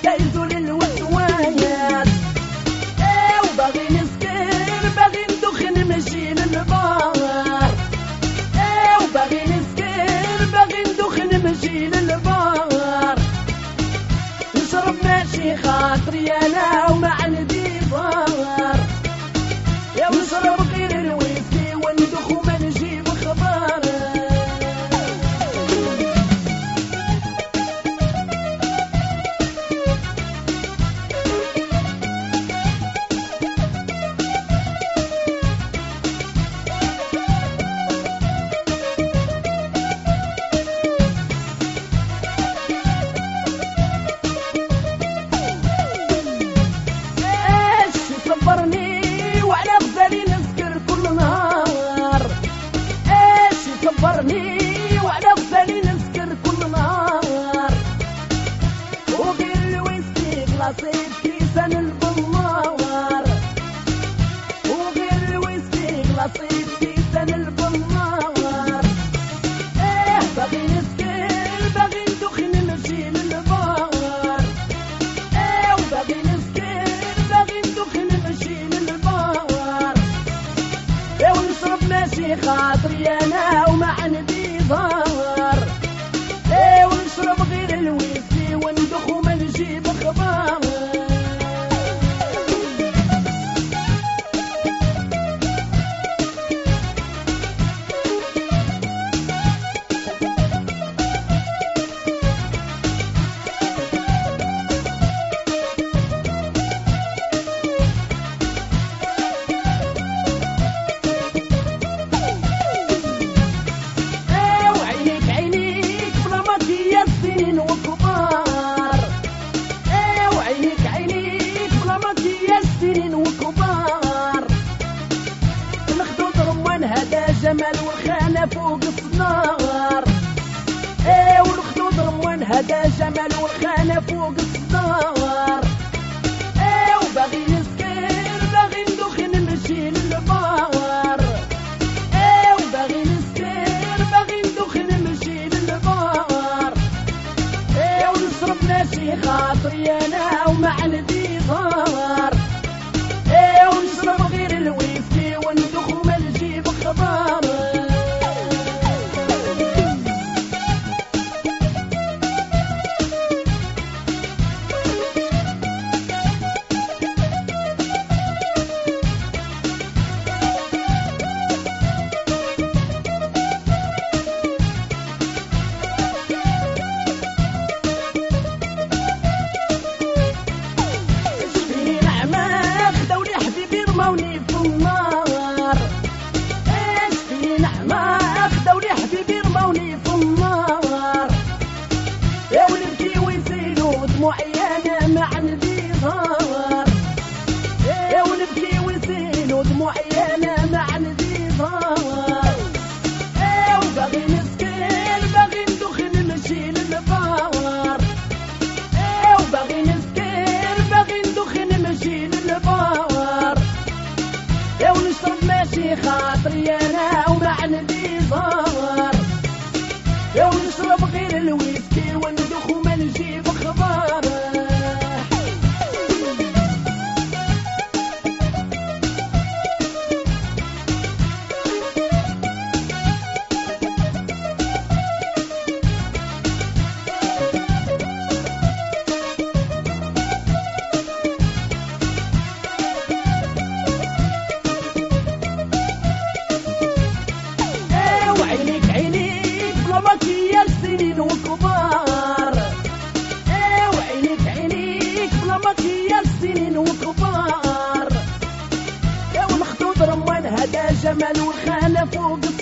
Yeah. باغي نسكر باغي ندخن نمشي للبار إيه باغي نسكر إيه، إيه، ماشي خاطري أنا وما عندي ضار فوق الصدار إيه والخدود رموان هذا جمال والخانة فوق الصدار إيه وباغي نسكر باغي ندوخ نمشي للبار إيه وباغي نسكر باغي ندوخ نمشي للبار إيه ونشرب ماشي خاطري أنا وما عندي ضار إيه ونشرب غير الويل and the جبل وخالف وقصة